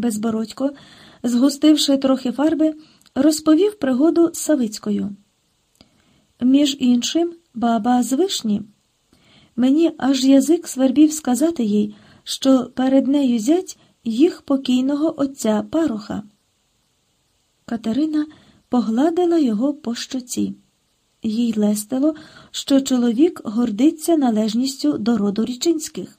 Безбородько, згустивши трохи фарби, розповів пригоду Савицькою. Між іншим, баба з вишні. Мені аж язик свербів сказати їй, що перед нею зять їх покійного отця пароха. Катерина погладила його по щоці. Їй лестило, що чоловік гордиться належністю до роду річинських.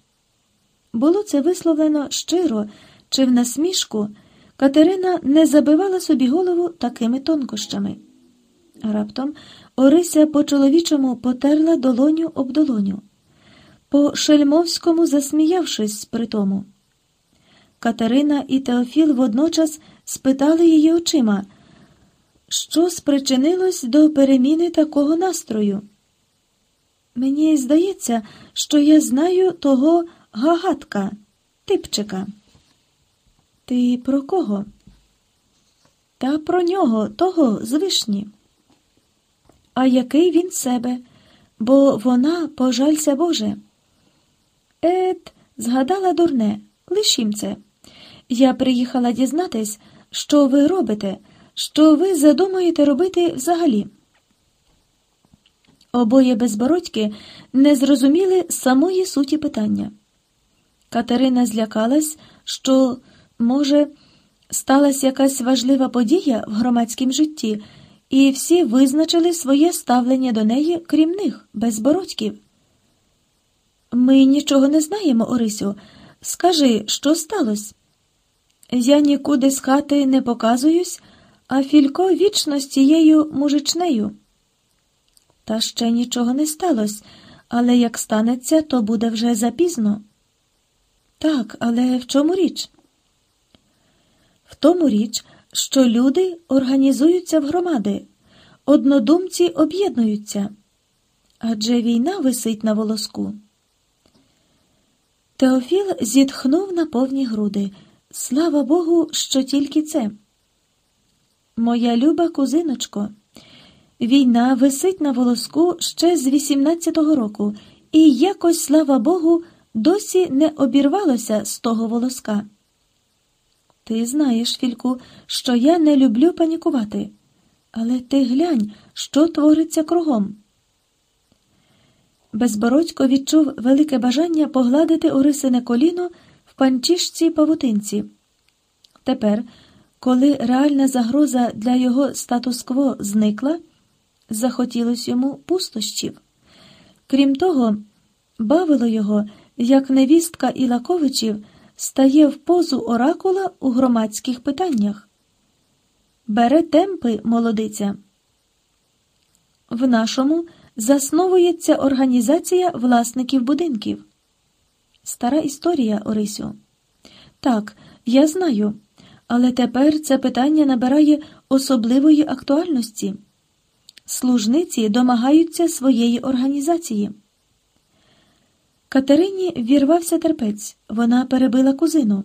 Було це висловлено щиро, чи в насмішку Катерина не забивала собі голову такими тонкощами. Раптом Орися по чоловічому потерла долоню об долоню, по шельмовському засміявшись при тому. Катерина і Теофіл водночас спитали її очима, що спричинилось до переміни такого настрою. Мені здається, що я знаю того гагатка, типчика. Ти про кого? Та про нього, того з вишні. А який він себе, бо вона, пожалься Боже. Ет, згадала дурне, лишім це. Я приїхала дізнатись, що ви робите, що ви задумуєте робити взагалі. Обоє безбородьки не зрозуміли самої суті питання. Катерина злякалась, що, може, сталася якась важлива подія в громадському житті, і всі визначили своє ставлення до неї, крім них, безбородьків. Ми нічого не знаємо, Орисю. Скажи, що сталося? Я нікуди з хати не показуюсь, а Філько вічно з тією мужичнею. Та ще нічого не сталося, але як станеться, то буде вже запізно. Так, але в чому річ? В тому річ, що люди організуються в громади, однодумці об'єднуються. Адже війна висить на волоску. Теофіл зітхнув на повні груди. Слава Богу, що тільки це. Моя люба кузиночко, війна висить на волоску ще з 18-го року, і якось, слава Богу, досі не обірвалося з того волоска. Ти знаєш, Фільку, що я не люблю панікувати, але ти глянь, що твориться кругом. Безбородько відчув велике бажання погладити Орисине коліно в панчішці павутинці. Тепер, коли реальна загроза для його статус-кво зникла, захотілось йому пустощів. Крім того, бавило його, як невістка Ілаковичів стає в позу оракула у громадських питаннях. Бере темпи, молодиця. В нашому засновується організація власників будинків. Стара історія, Орисю. Так, я знаю, але тепер це питання набирає особливої актуальності. Служниці домагаються своєї організації. Катерині вірвався терпець, вона перебила кузину.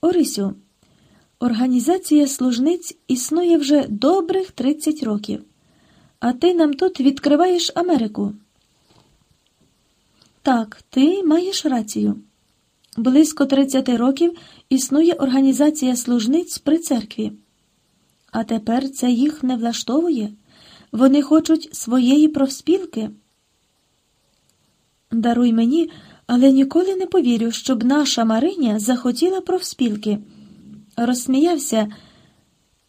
Орисю, організація служниць існує вже добрих 30 років, а ти нам тут відкриваєш Америку. Так, ти маєш рацію. Близько 30 років існує організація служниць при церкві. А тепер це їх не влаштовує. Вони хочуть своєї профспілки. Даруй мені, але ніколи не повірю, щоб наша Мариня захотіла профспілки. Розсміявся,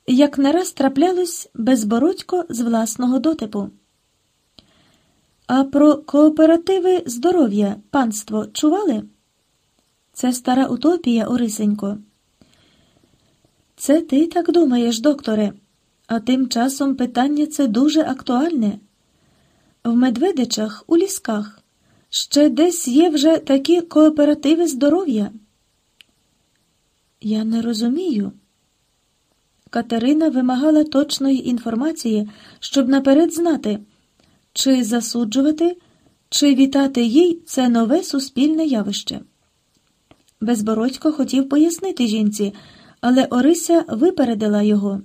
як не раз траплялось безбородько з власного дотипу. А про кооперативи здоров'я панство чували? Це стара утопія, Орисенько. Це ти так думаєш, докторе, а тим часом питання це дуже актуальне. В Медведичах, у лісках, ще десь є вже такі кооперативи здоров'я. Я не розумію. Катерина вимагала точної інформації, щоб наперед знати, чи засуджувати, чи вітати їй це нове суспільне явище. Безбородько хотів пояснити жінці, але Орися випередила його.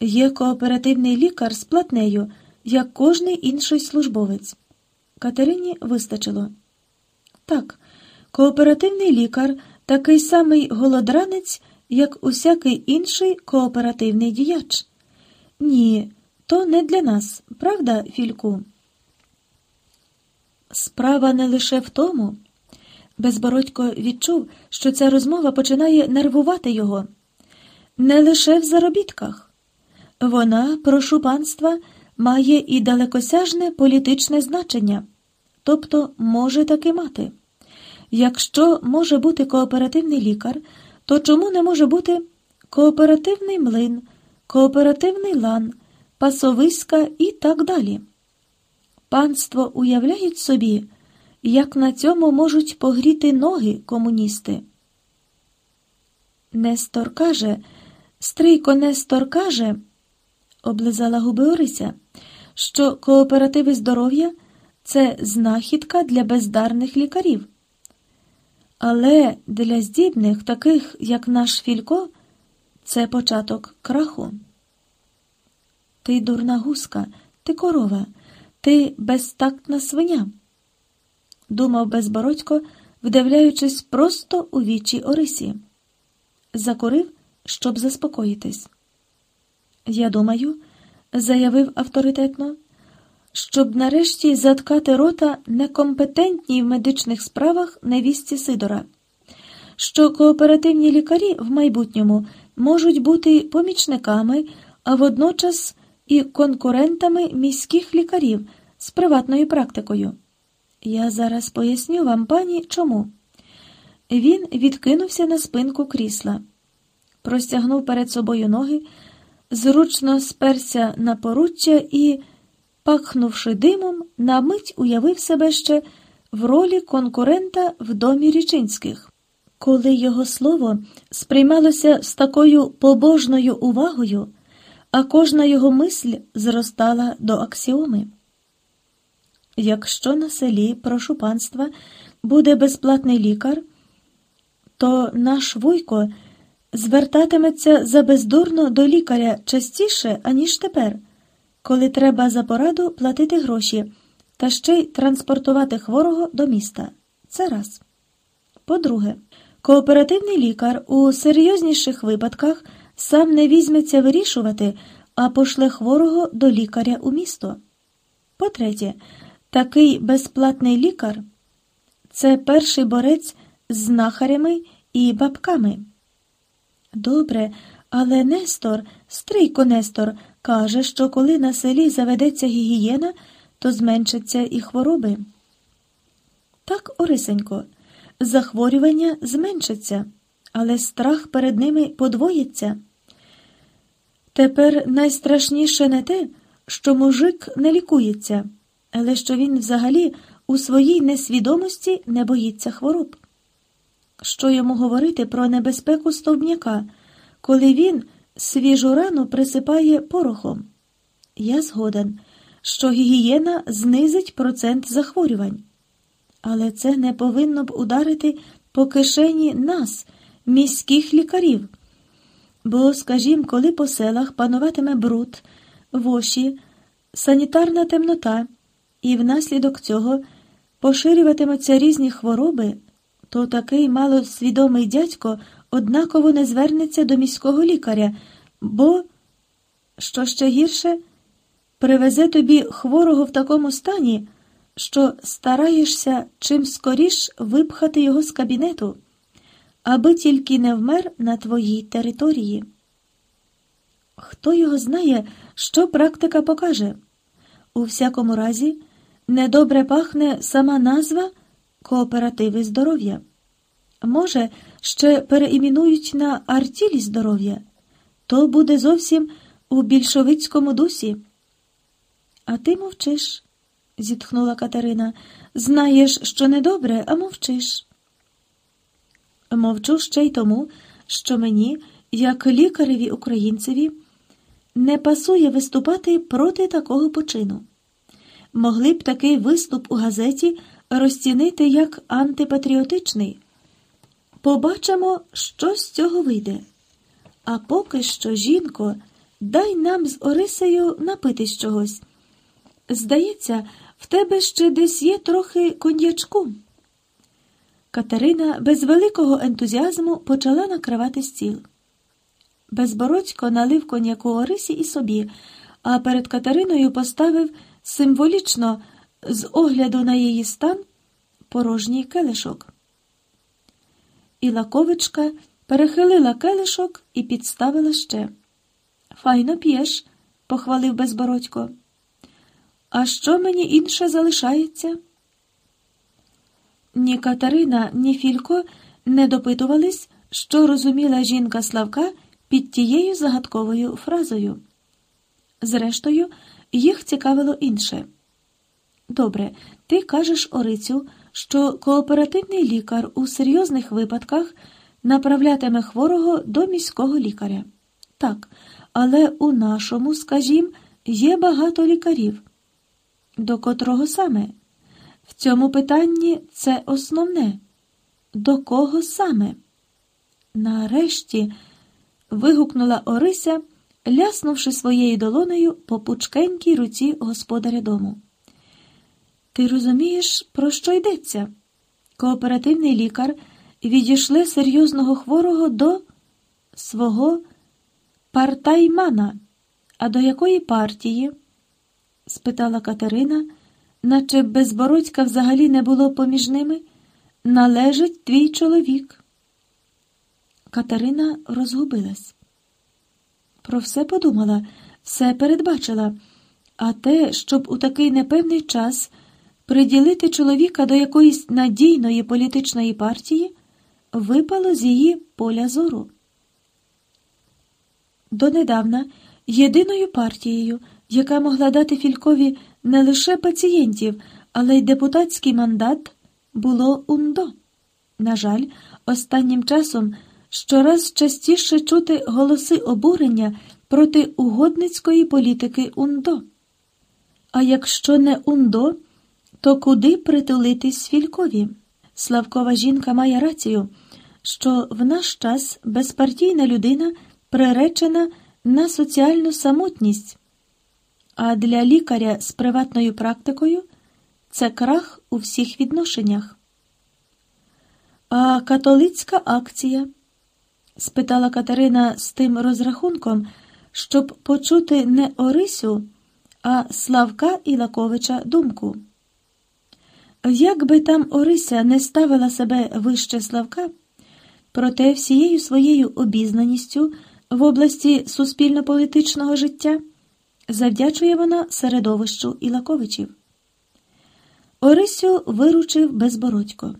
Є кооперативний лікар з платнею, як кожний інший службовець. Катерині вистачило. Так, кооперативний лікар такий самий голодранець, як усякий інший кооперативний діяч. Ні, то не для нас, правда, Фільку? Справа не лише в тому. Безбородько відчув, що ця розмова починає нервувати його. Не лише в заробітках. Вона, прошу панства, має і далекосяжне політичне значення, тобто може таки мати. Якщо може бути кооперативний лікар, то чому не може бути кооперативний млин, кооперативний лан, пасовиська і так далі? Панство уявляють собі, як на цьому можуть погріти ноги комуністи. Нестор каже, Стрийко Нестор каже, облизала губи Орися, що кооперативи здоров'я це знахідка для бездарних лікарів. Але для здібних, таких, як наш Філько, це початок краху. Ти дурна гуска, ти корова, ти безтактна свиня, думав безбородько, вдивляючись просто у вічі Орисі. Закурив, щоб заспокоїтись. Я думаю, заявив авторитетно щоб нарешті заткати рота некомпетентній в медичних справах невісті Сидора, що кооперативні лікарі в майбутньому можуть бути помічниками, а водночас і конкурентами міських лікарів з приватною практикою. Я зараз поясню вам, пані, чому. Він відкинувся на спинку крісла, простягнув перед собою ноги, зручно сперся на поруччя і пахнувши димом, на мить уявив себе ще в ролі конкурента в домі Річинських. Коли його слово сприймалося з такою побожною увагою, а кожна його мисль зростала до аксіоми. Якщо на селі, прошу панства, буде безплатний лікар, то наш вуйко звертатиметься за бездурно до лікаря частіше, аніж тепер коли треба за пораду платити гроші та ще й транспортувати хворого до міста. Це раз. По-друге, кооперативний лікар у серйозніших випадках сам не візьметься вирішувати, а пошле хворого до лікаря у місто. По-третє, такий безплатний лікар це перший борець з знахарями і бабками. Добре, але Нестор, стрийко Нестор, Каже, що коли на селі заведеться гігієна, то зменшаться і хвороби. Так, Орисенько, захворювання зменшаться, але страх перед ними подвоїться. Тепер найстрашніше не те, що мужик не лікується, але що він взагалі у своїй несвідомості не боїться хвороб. Що йому говорити про небезпеку стовбняка, коли він свіжу рану присипає порохом. Я згоден, що гігієна знизить процент захворювань. Але це не повинно б ударити по кишені нас, міських лікарів. Бо, скажімо, коли по селах пануватиме бруд, воші, санітарна темнота, і внаслідок цього поширюватимуться різні хвороби, то такий малосвідомий дядько однаково не звернеться до міського лікаря, бо, що ще гірше, привезе тобі хворого в такому стані, що стараєшся чим скоріш випхати його з кабінету, аби тільки не вмер на твоїй території. Хто його знає, що практика покаже? У всякому разі, недобре пахне сама назва кооперативи здоров'я. Може, ще переіменують на артілі здоров'я, то буде зовсім у більшовицькому дусі. А ти мовчиш, зітхнула Катерина. Знаєш, що недобре, а мовчиш. Мовчу ще й тому, що мені, як лікареві українцеві, не пасує виступати проти такого почину. Могли б такий виступ у газеті розцінити як антипатріотичний. Побачимо, що з цього вийде. А поки що, жінко, дай нам з Орисею напитись чогось. Здається, в тебе ще десь є трохи коньячку. Катерина без великого ентузіазму почала накривати стіл. Безбородько налив коньяку Орисі і собі, а перед Катериною поставив символічно з огляду на її стан порожній келишок. І Лаковичка перехилила келишок і підставила ще. Файно п'єш, похвалив безбородько. А що мені інше залишається? Ні Катерина, ні Філько не допитувались, що розуміла жінка Славка під тією загадковою фразою. Зрештою, їх цікавило інше. Добре, ти кажеш Орицю, що кооперативний лікар у серйозних випадках направлятиме хворого до міського лікаря. Так, але у нашому, скажімо, є багато лікарів. До котрого саме? В цьому питанні це основне. До кого саме? Нарешті вигукнула Орися, ляснувши своєю долонею по пучкенькій руці господаря дому. Ти розумієш, про що йдеться? Кооперативний лікар відійшли серйозного хворого до свого партаймана. А до якої партії? спитала Катерина, наче безбородька взагалі не було поміж ними. Належить твій чоловік. Катерина розгубилась. Про все подумала, все передбачила, а те, щоб у такий непевний час приділити чоловіка до якоїсь надійної політичної партії, випало з її поля зору. Донедавна єдиною партією, яка могла дати Фількові не лише пацієнтів, але й депутатський мандат, було УНДО. На жаль, останнім часом щораз частіше чути голоси обурення проти угодницької політики УНДО. А якщо не УНДО, то куди притулитись Фількові? Славкова жінка має рацію, що в наш час безпартійна людина приречена на соціальну самотність, а для лікаря з приватною практикою це крах у всіх відношеннях. А католицька акція? спитала Катерина з тим розрахунком, щоб почути не Орисю, а Славка Ілаковича думку. Як би там Орися не ставила себе вище Славка, проте всією своєю обізнаністю в області суспільно-політичного життя завдячує вона середовищу Ілаковичів. Орисю виручив безбородько.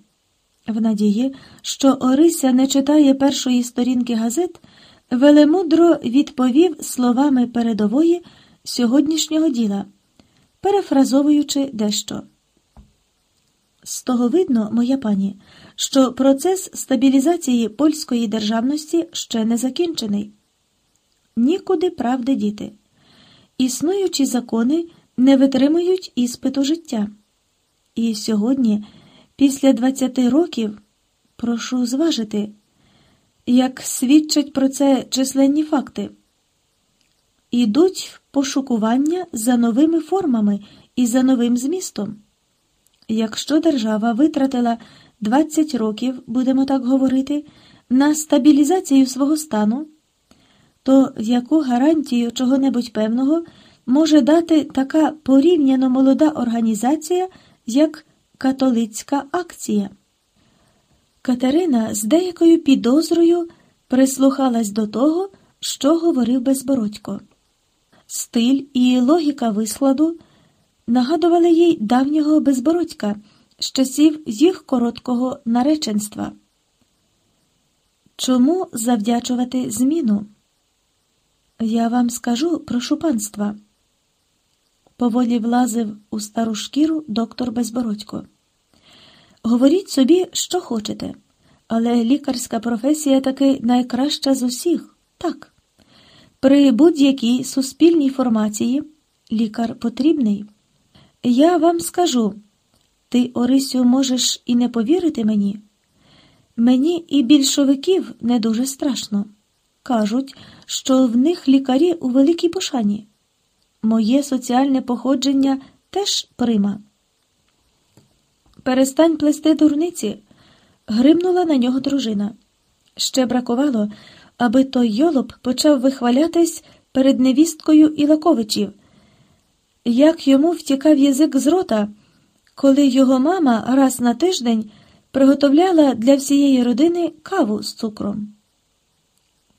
В надії, що Орися не читає першої сторінки газет, велемудро відповів словами передової сьогоднішнього діла, перефразовуючи дещо. З того видно, моя пані, що процес стабілізації польської державності ще не закінчений. Нікуди правди діти. Існуючі закони не витримують іспиту життя. І сьогодні, після 20 років, прошу зважити, як свідчать про це численні факти, ідуть пошукування за новими формами і за новим змістом. Якщо держава витратила 20 років, будемо так говорити, на стабілізацію свого стану, то яку гарантію чого-небудь певного може дати така порівняно молода організація, як католицька акція? Катерина з деякою підозрою прислухалась до того, що говорив Безбородько. Стиль і логіка вискладу нагадували їй давнього безбородька з часів їх короткого нареченства. Чому завдячувати зміну? Я вам скажу, прошу панства. Поволі влазив у стару шкіру доктор Безбородько. Говоріть собі, що хочете, але лікарська професія таки найкраща з усіх, так. При будь-якій суспільній формації лікар потрібний. Я вам скажу, ти, Орисю, можеш і не повірити мені. Мені і більшовиків не дуже страшно. Кажуть, що в них лікарі у великій пошані. Моє соціальне походження теж прима. Перестань плести дурниці. Гримнула на нього дружина. Ще бракувало, аби той йолоп почав вихвалятись перед невісткою Ілаковичів, як йому втікав язик з рота, коли його мама раз на тиждень приготовляла для всієї родини каву з цукром.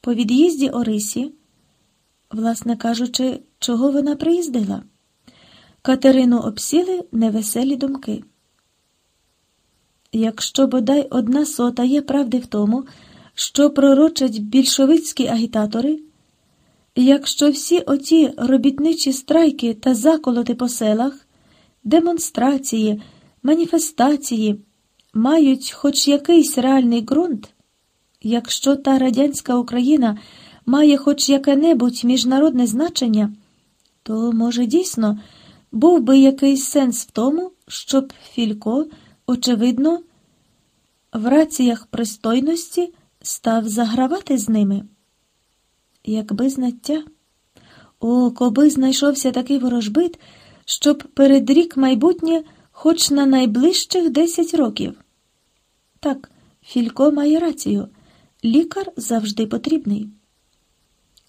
По від'їзді Орисі, власне кажучи, чого вона приїздила, Катерину обсіли невеселі думки. Якщо бодай одна сота є правди в тому, що пророчать більшовицькі агітатори, якщо всі оті робітничі страйки та заколоти по селах, демонстрації, маніфестації мають хоч якийсь реальний ґрунт, якщо та радянська Україна має хоч яке-небудь міжнародне значення, то, може, дійсно був би якийсь сенс в тому, щоб Філько, очевидно, в раціях пристойності став загравати з ними. Якби знаття, о, коби знайшовся такий ворожбит, щоб передрік майбутнє хоч на найближчих десять років. Так, Філько має рацію, лікар завжди потрібний.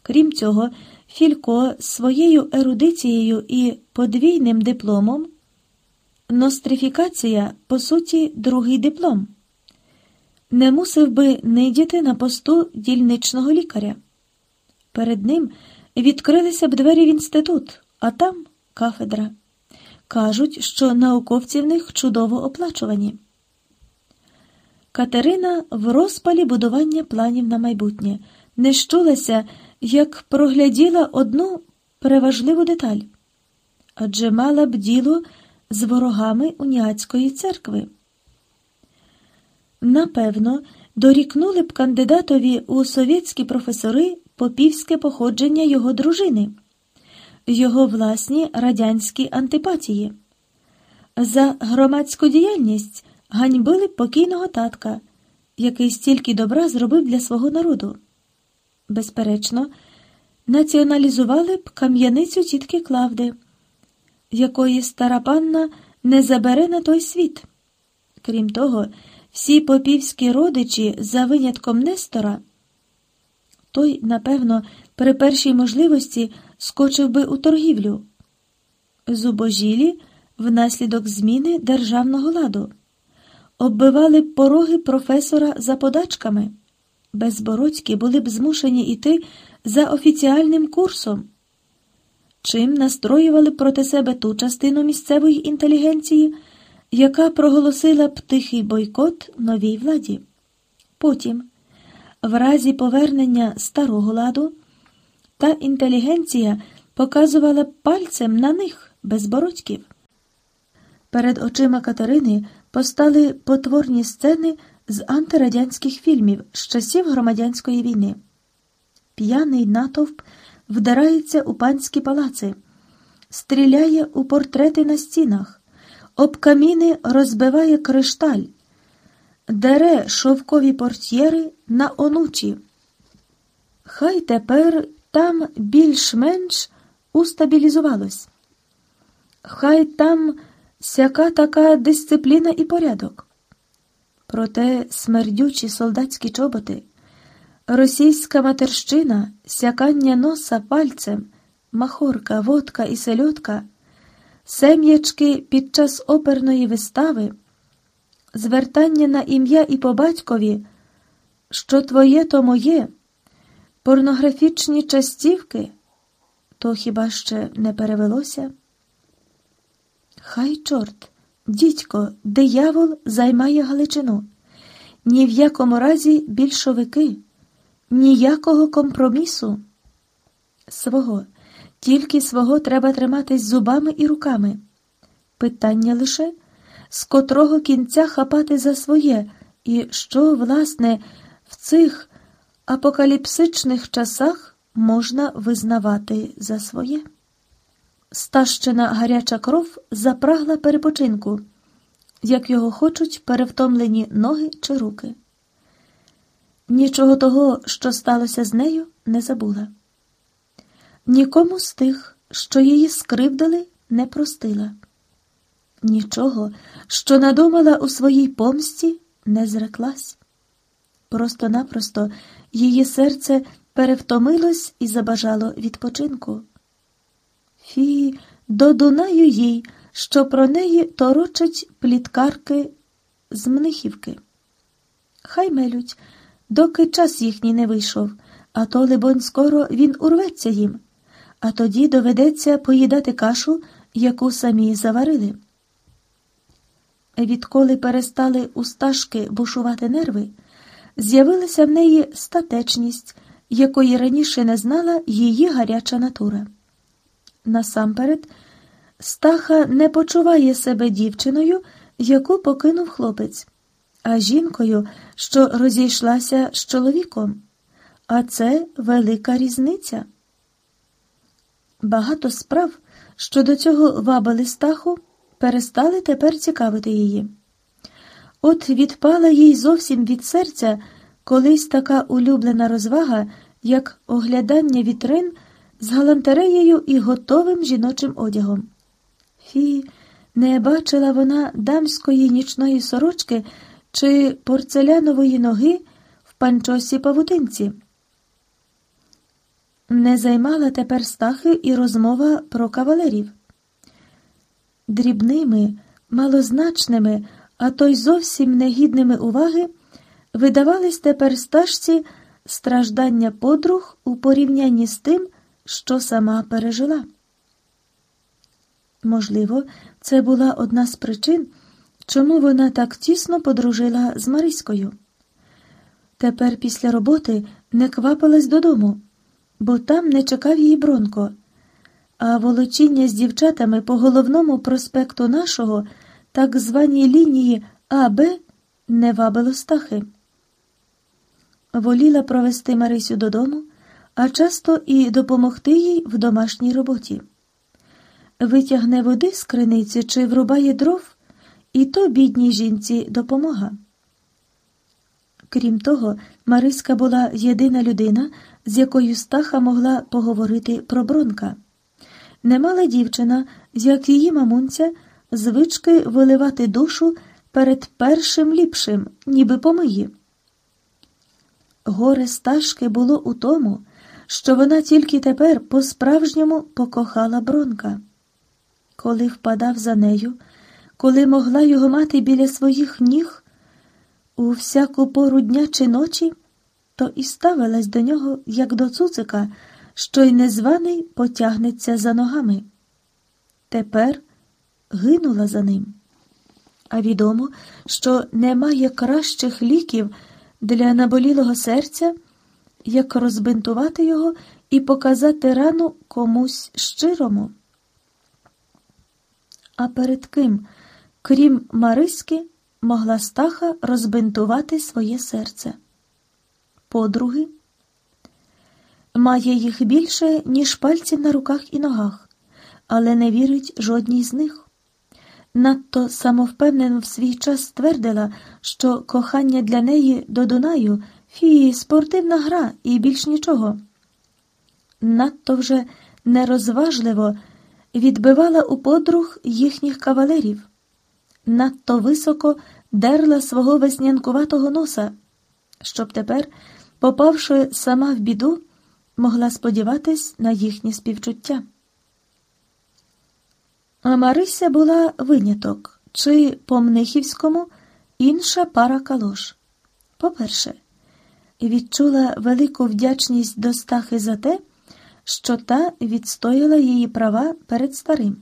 Крім цього, Філько своєю ерудицією і подвійним дипломом нострифікація, по суті, другий диплом. Не мусив би нидіти на посту дільничного лікаря. Перед ним відкрилися б двері в інститут, а там кафедра. Кажуть, що науковці в них чудово оплачувані. Катерина в розпалі будування планів на майбутнє не щулася, як прогляділа одну переважливу деталь адже мала б діло з ворогами уніатської церкви. Напевно, дорікнули б кандидатові у совєтські професори попівське походження його дружини, його власні радянські антипатії. За громадську діяльність ганьбили покійного татка, який стільки добра зробив для свого народу. Безперечно, націоналізували б кам'яницю тітки Клавди, якої стара панна не забере на той світ. Крім того, всі попівські родичі за винятком Нестора, той, напевно, при першій можливості скочив би у торгівлю, зубожілі внаслідок зміни державного ладу, оббивали б пороги професора за подачками, безбородьки були б змушені йти за офіціальним курсом. Чим настроювали проти себе ту частину місцевої інтелігенції, яка проголосила б тихий бойкот новій владі. Потім, в разі повернення старого ладу, та інтелігенція показувала пальцем на них безбородьків. Перед очима Катерини постали потворні сцени з антирадянських фільмів з часів громадянської війни. П'яний натовп вдарається у панські палаци, стріляє у портрети на стінах об каміни розбиває кришталь, дере шовкові портьєри на онучі. Хай тепер там більш-менш устабілізувалось. Хай там сяка така дисципліна і порядок. Проте смердючі солдатські чоботи, російська матерщина, сякання носа пальцем, махорка, водка і сельодка – сем'ячки під час оперної вистави, звертання на ім'я і по батькові, що твоє, то моє, порнографічні частівки, то хіба ще не перевелося? Хай чорт, дідько, диявол займає Галичину. Ні в якому разі більшовики, ніякого компромісу. Свого. Тільки свого треба триматись зубами і руками. Питання лише, з котрого кінця хапати за своє, і що, власне, в цих апокаліпсичних часах можна визнавати за своє. Стащена гаряча кров запрагла перепочинку, як його хочуть перевтомлені ноги чи руки. Нічого того, що сталося з нею, не забула нікому з тих, що її скривдили, не простила. Нічого, що надумала у своїй помсті, не зреклась. Просто-напросто її серце перевтомилось і забажало відпочинку. Фі, до Дунаю їй, що про неї торочать пліткарки з Мнихівки. Хай мелють, доки час їхній не вийшов, а то, либонь, скоро він урветься їм, а тоді доведеться поїдати кашу, яку самі заварили. Відколи перестали у сташки бушувати нерви, з'явилася в неї статечність, якої раніше не знала її гаряча натура. Насамперед, стаха не почуває себе дівчиною, яку покинув хлопець, а жінкою, що розійшлася з чоловіком. А це велика різниця. Багато справ, що до цього вабили стаху, перестали тепер цікавити її. От відпала їй зовсім від серця колись така улюблена розвага, як оглядання вітрин з галантереєю і готовим жіночим одягом. Фі, не бачила вона дамської нічної сорочки чи порцелянової ноги в панчосі павутинці. Не займала тепер стахи і розмова про кавалерів. Дрібними, малозначними, а то й зовсім негідними уваги видавались тепер стажці страждання подруг у порівнянні з тим, що сама пережила. Можливо, це була одна з причин, чому вона так тісно подружила з Мариською. Тепер після роботи не квапилась додому, бо там не чекав її Бронко, а волочіння з дівчатами по головному проспекту нашого, так званій лінії АБ, не вабило стахи. Воліла провести Марисю додому, а часто і допомогти їй в домашній роботі. Витягне води з криниці чи врубає дров, і то бідній жінці допомога. Крім того, Мариська була єдина людина, з якою Стаха могла поговорити про Бронка. Немала дівчина, з як її мамунця, звички виливати душу перед першим ліпшим, ніби помиї. Горе Сташки було у тому, що вона тільки тепер по-справжньому покохала Бронка. Коли впадав за нею, коли могла його мати біля своїх ніг у всяку пору дня чи ночі, то і ставилась до нього, як до цуцика, що й незваний потягнеться за ногами. Тепер гинула за ним. А відомо, що немає кращих ліків для наболілого серця, як розбинтувати його і показати рану комусь щирому. А перед ким, крім Мариськи, могла стаха розбинтувати своє серце. Подруги має їх більше, ніж пальців на руках і ногах, але не вірить жодній з них. Надто самовпевнено в свій час ствердила, що кохання для неї до Дунаю фі, спортивна гра і більш нічого. Надто вже нерозважливо відбивала у подруг їхніх кавалерів, надто високо дерла свого веснянкуватого носа, щоб тепер, попавши сама в біду, могла сподіватись на їхнє співчуття. А Марися була виняток, чи по Мнихівському інша пара калош. По-перше, відчула велику вдячність до Стахи за те, що та відстояла її права перед старим.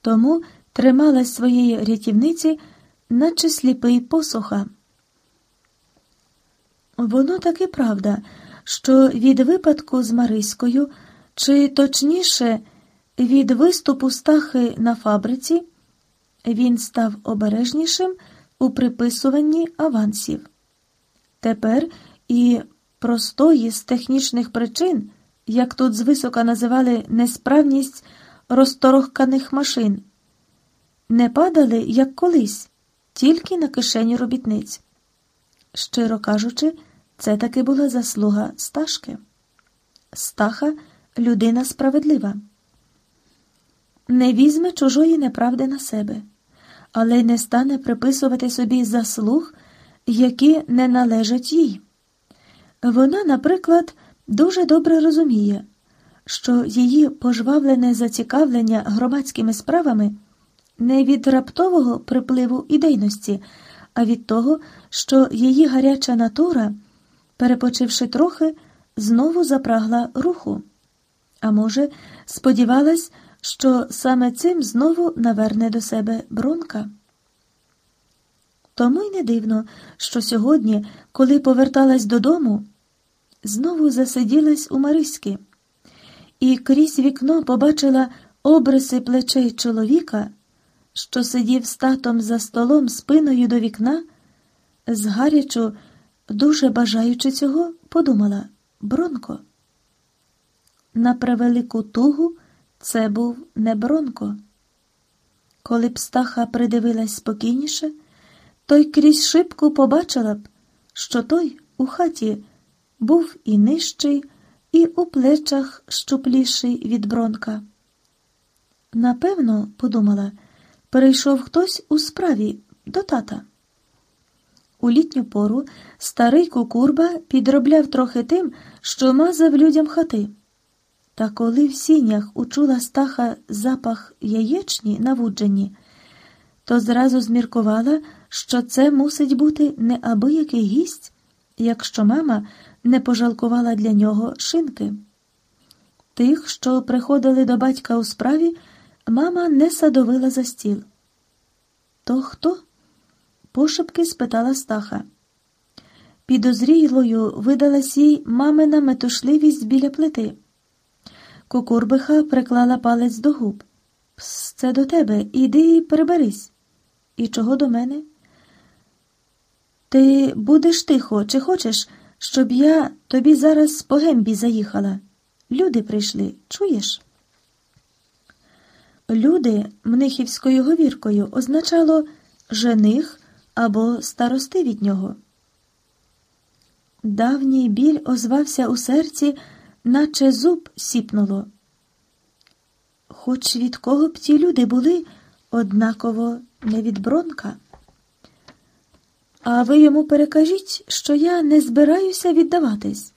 Тому трималась своєї рятівниці, наче сліпий посуха. Воно таки правда, що від випадку з Мариською, чи точніше, від виступу стахи на фабриці, він став обережнішим у приписуванні авансів. Тепер і простої з технічних причин як тут звисока називали несправність розторохканих машин, не падали, як колись, тільки на кишені робітниць. Щиро кажучи, це таки була заслуга Сташки. Стаха людина справедлива. Не візьме чужої неправди на себе, але й не стане приписувати собі заслуг які не належать їй. Вона, наприклад, дуже добре розуміє, що її пожвавлене зацікавлення громадськими справами не від раптового припливу ідейності, а від того, що її гаряча натура, перепочивши трохи, знову запрагла руху. А може, сподівалась, що саме цим знову наверне до себе бронка. Тому й не дивно, що сьогодні, коли поверталась додому, знову засиділась у Мариськи і крізь вікно побачила обриси плечей чоловіка, що сидів з татом за столом спиною до вікна, згарячу, дуже бажаючи цього, подумала Бронко. На превелику тугу це був не Бронко. Коли б стаха придивилась спокійніше, то й крізь шибку побачила б, що той у хаті був і нижчий, і у плечах щупліший від бронка. Напевно, подумала, перейшов хтось у справі до тата. У літню пору старий кукурба підробляв трохи тим, що мазав людям хати. Та коли в сінях учула стаха запах яєчні на вудженні, то зразу зміркувала, що це мусить бути неабиякий гість, якщо мама не пожалкувала для нього шинки. Тих, що приходили до батька у справі, мама не садовила за стіл. То хто? Пошепки спитала стаха. Підозрілою видалась їй мамина метушливість біля плити. Кукурбиха приклала палець до губ. Пс, це до тебе, іди і приберись. І чого до мене? Ти будеш тихо, чи хочеш, щоб я тобі зараз по гембі заїхала? Люди прийшли, чуєш? Люди мнихівською говіркою означало жених або старости від нього. Давній біль озвався у серці, наче зуб сіпнуло. Хоч від кого б ті люди були, однаково не від бронка. А ви йому перекажіть, що я не збираюся віддаватись.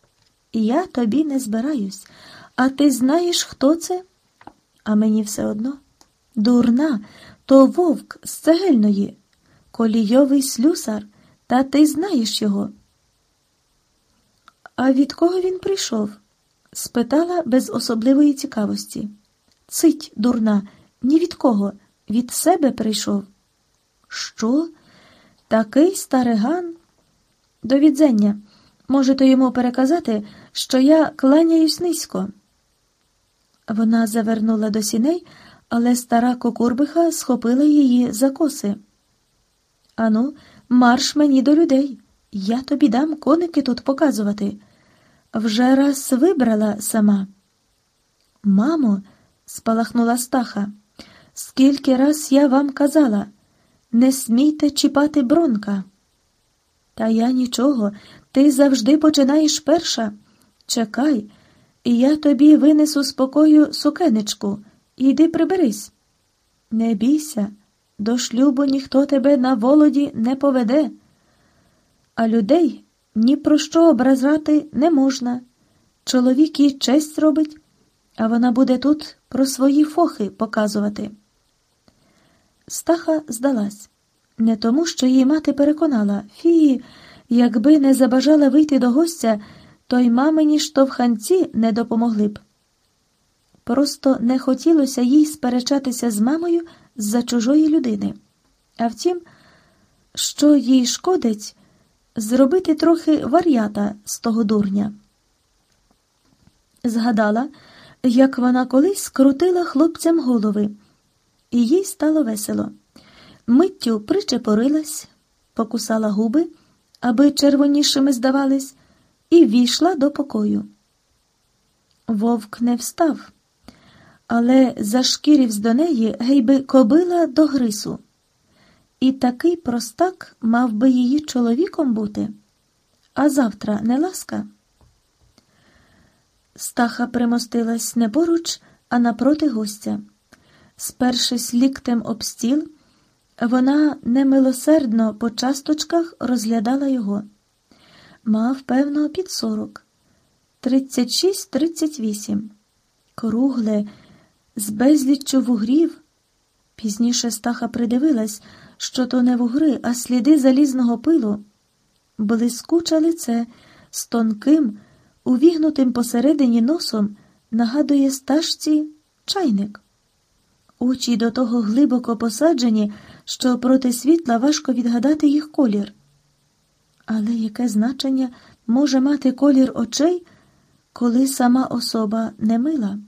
Я тобі не збираюсь, а ти знаєш, хто це? А мені все одно. Дурна, то вовк з цегельної, колійовий слюсар, та ти знаєш його. А від кого він прийшов? спитала без особливої цікавості. Цить, дурна, ні від кого, від себе прийшов. Що? Такий стариган? До відзення. Можете йому переказати, що я кланяюсь низько. Вона завернула до сіней, але стара кокурбиха схопила її за коси. Ану, марш мені до людей. Я тобі дам коники тут показувати. Вже раз вибрала сама. Мамо, спалахнула стаха, скільки раз я вам казала, не смійте чіпати бронка. Та я нічого, ти завжди починаєш перша. Чекай, і я тобі винесу спокою сукенечку, іди приберись. Не бійся, до шлюбу ніхто тебе на володі не поведе, а людей ні про що образати не можна. Чоловік їй честь робить, а вона буде тут про свої фохи показувати. Стаха здалась не тому, що її мати переконала Фі, якби не забажала вийти до гостя, то й мамині штовханці не допомогли б. Просто не хотілося їй сперечатися з мамою з-за чужої людини. А втім, що їй шкодить зробити трохи вар'ята з того дурня. Згадала, як вона колись скрутила хлопцям голови, і їй стало весело. Миттю причепорилась, покусала губи, аби червонішими здавались, і війшла до покою. Вовк не встав, але зашкіривсь до неї гейби кобила до грису. І такий простак мав би її чоловіком бути, а завтра не ласка. Стаха примостилась не поруч, а напроти гостя. Спершись ліктем об стіл, Вона немилосердно по часточках розглядала його. Мав, певно, під сорок, тридцять шість, тридцять вісім. Кругле, з безліччю вугрів. Пізніше Стаха придивилась, що то не вугри, а сліди залізного пилу. Блискуче лице з тонким, увігнутим посередині носом нагадує стажці чайник. Очі до того глибоко посаджені, що проти світла важко відгадати їх колір. Але яке значення може мати колір очей, коли сама особа не мила?